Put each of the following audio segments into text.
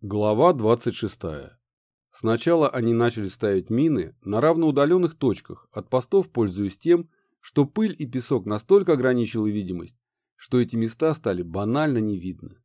Глава 26. Сначала они начали ставить мины на равноудаленных точках от постов, пользуясь тем, что пыль и песок настолько ограничили видимость, что эти места стали банально не видны.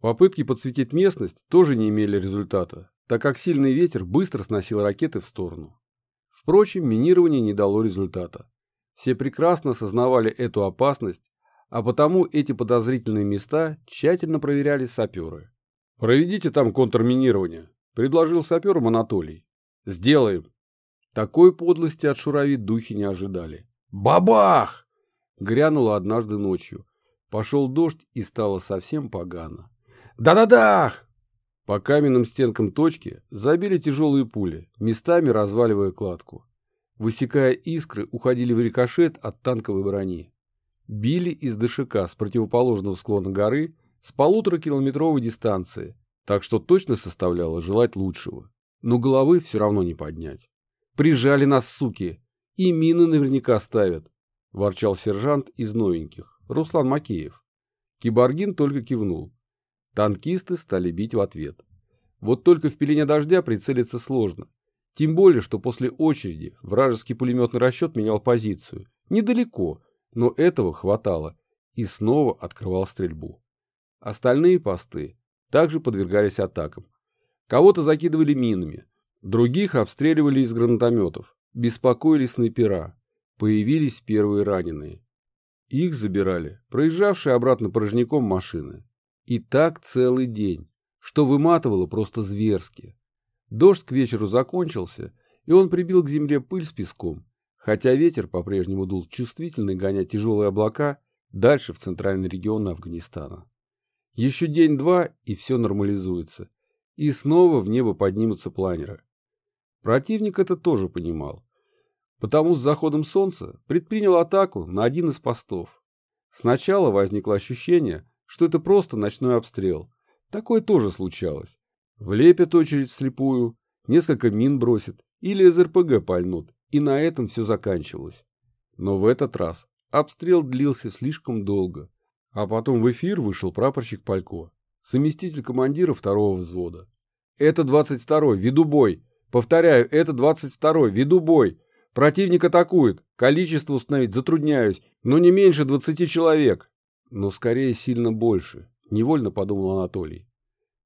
Попытки подсветить местность тоже не имели результата, так как сильный ветер быстро сносил ракеты в сторону. Впрочем, минирование не дало результата. Все прекрасно осознавали эту опасность, а потому эти подозрительные места тщательно проверяли саперы. «Проведите там контрминирование», — предложил саперам Анатолий. «Сделаем». Такой подлости от Шурави духи не ожидали. «Бабах!» — грянуло однажды ночью. Пошел дождь и стало совсем погано. «Да-да-да!» По каменным стенкам точки забили тяжелые пули, местами разваливая кладку. Высекая искры, уходили в рикошет от танковой брони. Били из ДШК с противоположного склона горы с полуторакилометровой дистанции, так что точно составляло желать лучшего. Но головы все равно не поднять. «Прижали нас, суки! И мины наверняка ставят!» – ворчал сержант из новеньких, Руслан Макеев. Киборгин только кивнул. Танкисты стали бить в ответ. Вот только в пелене дождя прицелиться сложно. Тем более, что после очереди вражеский пулеметный расчет менял позицию. Недалеко, но этого хватало. И снова открывал стрельбу. Остальные посты также подвергались атакам. Кого-то закидывали минами, других обстреливали из гранатометов, беспокоили снайпера. Появились первые раненые. Их забирали проезжавшие обратно порожняком машины. И так целый день, что выматывало просто зверски. Дождь к вечеру закончился, и он прибил к земле пыль с песком, хотя ветер по-прежнему дул чувствительный гонять тяжелые облака дальше в центральный регион Афганистана. Еще день-два, и все нормализуется. И снова в небо поднимутся планеры. Противник это тоже понимал. Потому с заходом солнца предпринял атаку на один из постов. Сначала возникло ощущение, что это просто ночной обстрел. Такое тоже случалось. Влепят очередь вслепую, несколько мин бросят или из РПГ пальнут, и на этом все заканчивалось. Но в этот раз обстрел длился слишком долго, а потом в эфир вышел прапорщик Палько, заместитель командира второго взвода. «Это 22-й, веду бой! Повторяю, это 22-й, веду бой! Противник атакует, количество установить затрудняюсь, но не меньше 20 человек!» «Но скорее сильно больше», — невольно подумал Анатолий.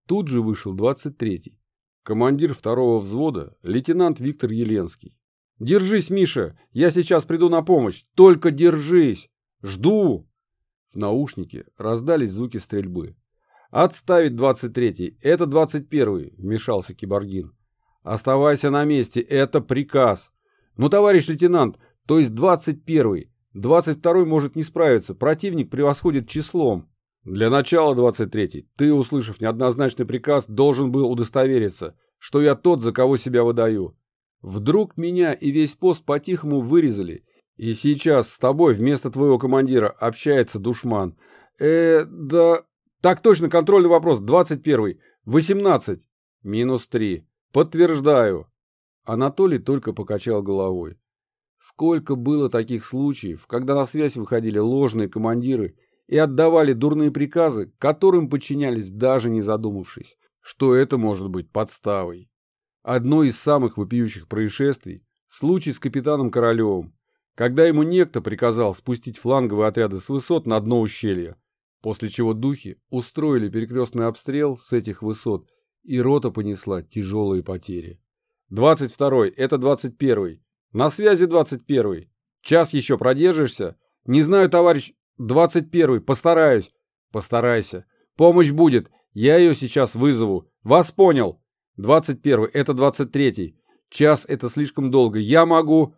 Тут же вышел 23-й. Командир второго взвода, лейтенант Виктор Еленский. «Держись, Миша, я сейчас приду на помощь, только держись! Жду!» В наушнике раздались звуки стрельбы. «Отставить 23-й! Это 21-й!» — вмешался Киборгин. «Оставайся на месте! Это приказ!» «Ну, товарищ лейтенант, то есть 21-й! 22-й может не справиться, противник превосходит числом!» «Для начала 23-й ты, услышав неоднозначный приказ, должен был удостовериться, что я тот, за кого себя выдаю. Вдруг меня и весь пост по-тихому вырезали, и сейчас с тобой вместо твоего командира общается душман. Э, да... Так точно, контрольный вопрос. 21. 18. Минус 3. Подтверждаю. Анатолий только покачал головой. Сколько было таких случаев, когда на связь выходили ложные командиры и отдавали дурные приказы, которым подчинялись даже не задумавшись, что это может быть подставой. Одно из самых вопиющих происшествий – случай с капитаном Королевым, когда ему некто приказал спустить фланговые отряды с высот на дно ущелья, после чего духи устроили перекрестный обстрел с этих высот, и рота понесла тяжелые потери. «Двадцать второй, это двадцать первый. На связи двадцать первый. Час еще продержишься? Не знаю, товарищ, двадцать первый, постараюсь». «Постарайся. Помощь будет, я ее сейчас вызову. Вас понял. Двадцать первый, это двадцать третий. Час это слишком долго. Я могу...»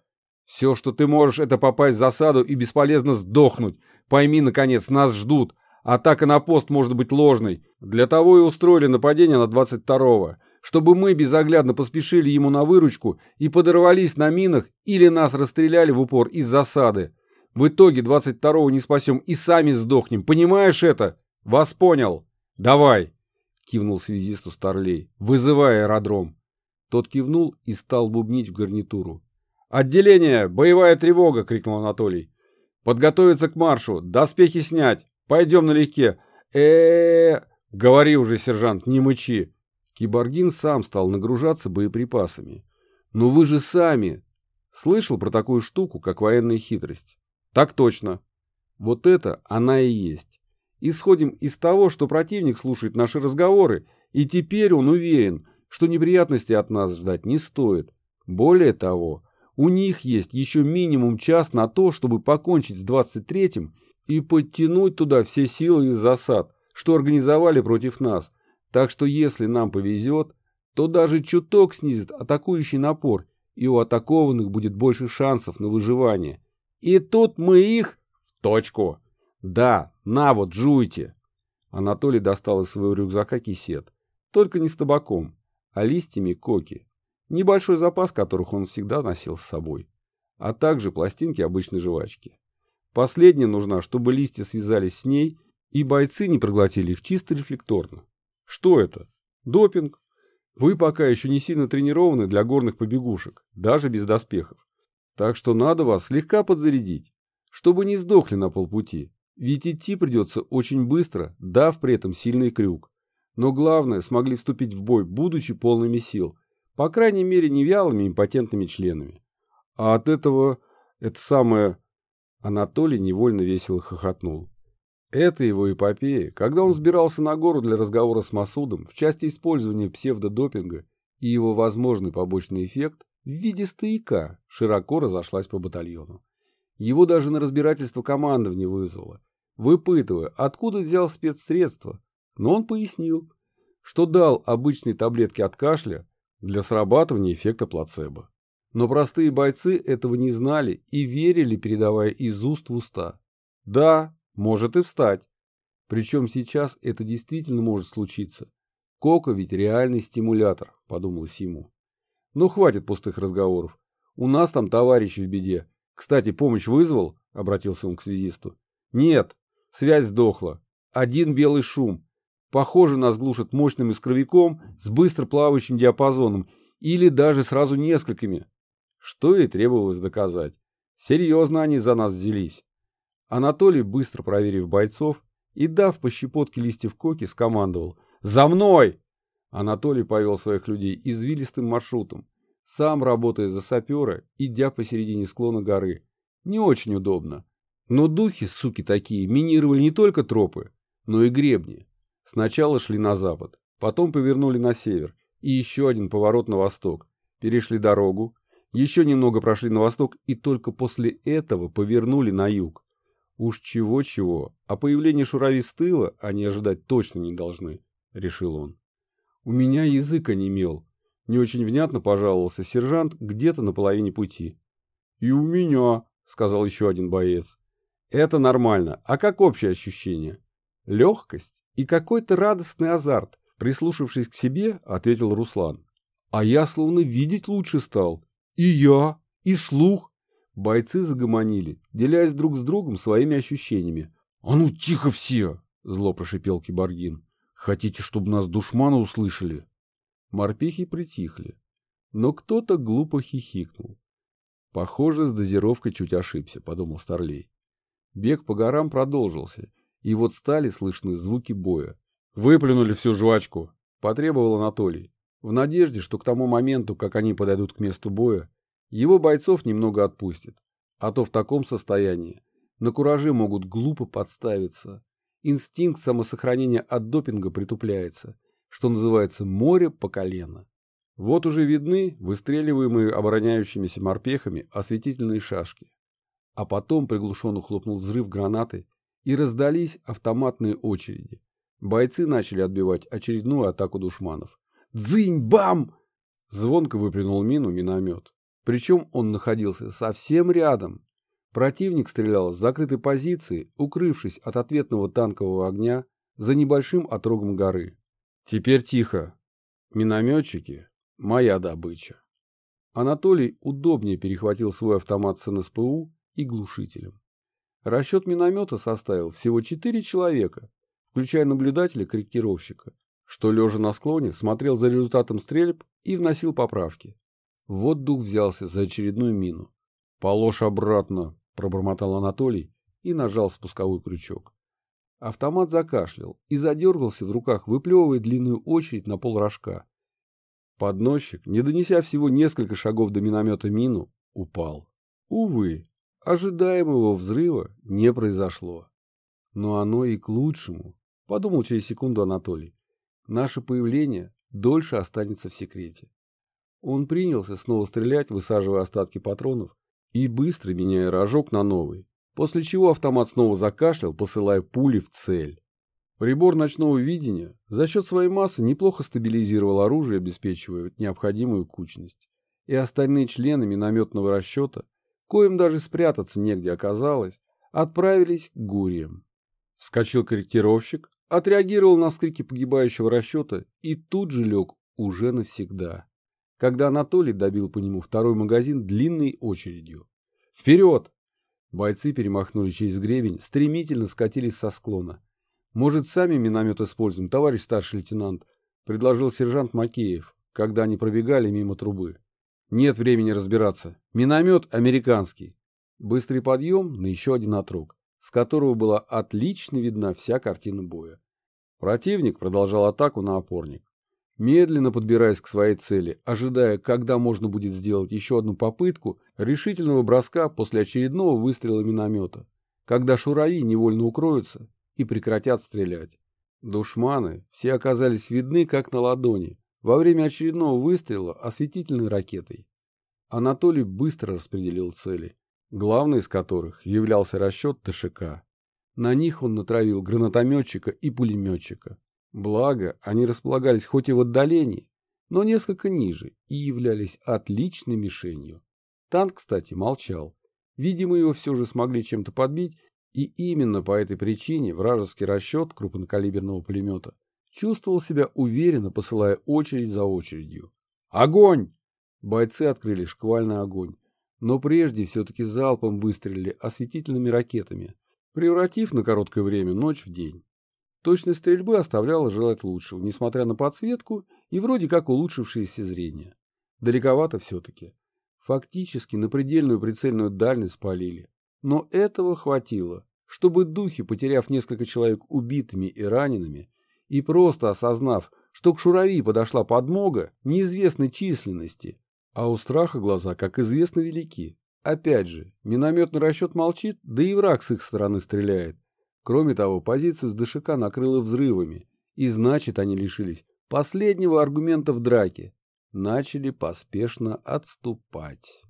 Все, что ты можешь, это попасть в засаду и бесполезно сдохнуть. Пойми, наконец, нас ждут. Атака на пост может быть ложной. Для того и устроили нападение на 22-го. Чтобы мы безоглядно поспешили ему на выручку и подорвались на минах или нас расстреляли в упор из засады. В итоге 22-го не спасем и сами сдохнем. Понимаешь это? Вас понял. Давай. Кивнул связисту Старлей, вызывая аэродром. Тот кивнул и стал бубнить в гарнитуру. «Отделение! Боевая тревога!» — крикнул Анатолий. «Подготовиться к маршу! Доспехи снять! Пойдем налегке! э, -э, Говори уже, сержант, не мычи!» Киборгин сам стал нагружаться боеприпасами. Но вы же сами... Слышал про такую штуку, как военная хитрость? Так точно. Вот это она и есть. Исходим из того, что противник слушает наши разговоры, и теперь он уверен, что неприятностей от нас ждать не стоит. Более того, у них есть еще минимум час на то, чтобы покончить с 23-м и подтянуть туда все силы из засад, что организовали против нас. Так что если нам повезет, то даже чуток снизит атакующий напор, и у атакованных будет больше шансов на выживание. И тут мы их в точку. Да, на вот, жуйте. Анатолий достал из своего рюкзака кисет. Только не с табаком, а листьями коки. Небольшой запас которых он всегда носил с собой. А также пластинки обычной жвачки. Последняя нужна, чтобы листья связались с ней, и бойцы не проглотили их чисто рефлекторно. Что это? Допинг. Вы пока еще не сильно тренированы для горных побегушек, даже без доспехов. Так что надо вас слегка подзарядить, чтобы не сдохли на полпути. Ведь идти придется очень быстро, дав при этом сильный крюк. Но главное, смогли вступить в бой, будучи полными сил. По крайней мере, не вялыми импотентными членами. А от этого, это самое... Анатолий невольно весело хохотнул. Это его эпопея, когда он сбирался на гору для разговора с Масудом в части использования псевдодопинга и его возможный побочный эффект в виде стояка широко разошлась по батальону. Его даже на разбирательство командования вызвало, выпытывая, откуда взял спецсредства, но он пояснил, что дал обычные таблетки от кашля для срабатывания эффекта плацебо. Но простые бойцы этого не знали и верили, передавая из уст в уста. Да, может и встать. Причем сейчас это действительно может случиться. Кока ведь реальный стимулятор, подумалось ему. Но хватит пустых разговоров. У нас там товарищ в беде. Кстати, помощь вызвал? Обратился он к связисту. Нет, связь сдохла. Один белый шум. Похоже, нас глушат мощным искровиком с быстро плавающим диапазоном или даже сразу несколькими. Что и требовалось доказать. Серьезно они за нас взялись. Анатолий, быстро проверив бойцов и дав по щепотке листьев коки, скомандовал «За мной!». Анатолий повел своих людей извилистым маршрутом, сам работая за сапера, идя посередине склона горы. Не очень удобно. Но духи, суки такие, минировали не только тропы, но и гребни. Сначала шли на запад, потом повернули на север и еще один поворот на восток. Перешли дорогу, еще немного прошли на восток и только после этого повернули на юг. Уж чего-чего, а появление шурави с тыла они ожидать точно не должны, решил он. У меня язык онемел. Не очень внятно пожаловался сержант где-то на половине пути. И у меня, сказал еще один боец. Это нормально. А как общее ощущение? Легкость и какой-то радостный азарт. Прислушавшись к себе, ответил Руслан. А я словно видеть лучше стал. И я, и слух, Бойцы загомонили, делясь друг с другом своими ощущениями. «А ну тихо все!» — зло прошипел Киборгин. «Хотите, чтобы нас душманы услышали?» Морпехи притихли, но кто-то глупо хихикнул. «Похоже, с дозировкой чуть ошибся», — подумал Старлей. Бег по горам продолжился, и вот стали слышны звуки боя. «Выплюнули всю жвачку», — потребовал Анатолий, в надежде, что к тому моменту, как они подойдут к месту боя, его бойцов немного отпустит, а то в таком состоянии на кураже могут глупо подставиться. Инстинкт самосохранения от допинга притупляется, что называется море по колено. Вот уже видны выстреливаемые обороняющимися морпехами осветительные шашки. А потом приглушенно хлопнул взрыв гранаты, и раздались автоматные очереди. Бойцы начали отбивать очередную атаку душманов. «Дзынь-бам!» Звонко выплюнул мину миномет. Причем он находился совсем рядом. Противник стрелял с закрытой позиции, укрывшись от ответного танкового огня за небольшим отрогом горы. Теперь тихо. Минометчики – моя добыча. Анатолий удобнее перехватил свой автомат с НСПУ и глушителем. Расчет миномета составил всего четыре человека, включая наблюдателя-корректировщика, что, лежа на склоне, смотрел за результатом стрельб и вносил поправки. Вот дух взялся за очередную мину. «Положь обратно», — пробормотал Анатолий и нажал спусковой крючок. Автомат закашлял и задергался в руках, выплевывая длинную очередь на пол рожка. Подносчик, не донеся всего несколько шагов до миномета мину, упал. Увы, ожидаемого взрыва не произошло. Но оно и к лучшему, подумал через секунду Анатолий. Наше появление дольше останется в секрете. Он принялся снова стрелять, высаживая остатки патронов и быстро меняя рожок на новый, после чего автомат снова закашлял, посылая пули в цель. Прибор ночного видения за счет своей массы неплохо стабилизировал оружие, обеспечивая необходимую кучность. И остальные члены минометного расчета, коим даже спрятаться негде оказалось, отправились к гуриям. Вскочил корректировщик, отреагировал на скрики погибающего расчета и тут же лег уже навсегда, когда Анатолий добил по нему второй магазин длинной очередью. «Вперед!» Бойцы перемахнули через гребень, стремительно скатились со склона. «Может, сами миномет используем, товарищ старший лейтенант?» — предложил сержант Макеев, когда они пробегали мимо трубы. «Нет времени разбираться. Миномет американский». Быстрый подъем на еще один отрог с которого была отлично видна вся картина боя. Противник продолжал атаку на опорник. Медленно подбираясь к своей цели, ожидая, когда можно будет сделать еще одну попытку решительного броска после очередного выстрела миномета, когда шураи невольно укроются и прекратят стрелять. Душманы все оказались видны как на ладони во время очередного выстрела осветительной ракетой. Анатолий быстро распределил цели главный из которых являлся расчет ТШК. На них он натравил гранатометчика и пулеметчика. Благо, они располагались хоть и в отдалении, но несколько ниже и являлись отличной мишенью. Танк, кстати, молчал. Видимо, его все же смогли чем-то подбить, и именно по этой причине вражеский расчет крупнокалиберного пулемета чувствовал себя уверенно, посылая очередь за очередью. «Огонь!» Бойцы открыли шквальный огонь но прежде все-таки залпом выстрелили осветительными ракетами, превратив на короткое время ночь в день. Точность стрельбы оставляла желать лучшего, несмотря на подсветку и вроде как улучшившееся зрение. Далековато все-таки. Фактически на предельную прицельную дальность спалили. Но этого хватило, чтобы духи, потеряв несколько человек убитыми и ранеными, и просто осознав, что к Шурави подошла подмога неизвестной численности, а у страха глаза, как известно, велики. Опять же, минометный расчет молчит, да и враг с их стороны стреляет. Кроме того, позицию с ДШК накрыло взрывами, и значит, они лишились последнего аргумента в драке. Начали поспешно отступать.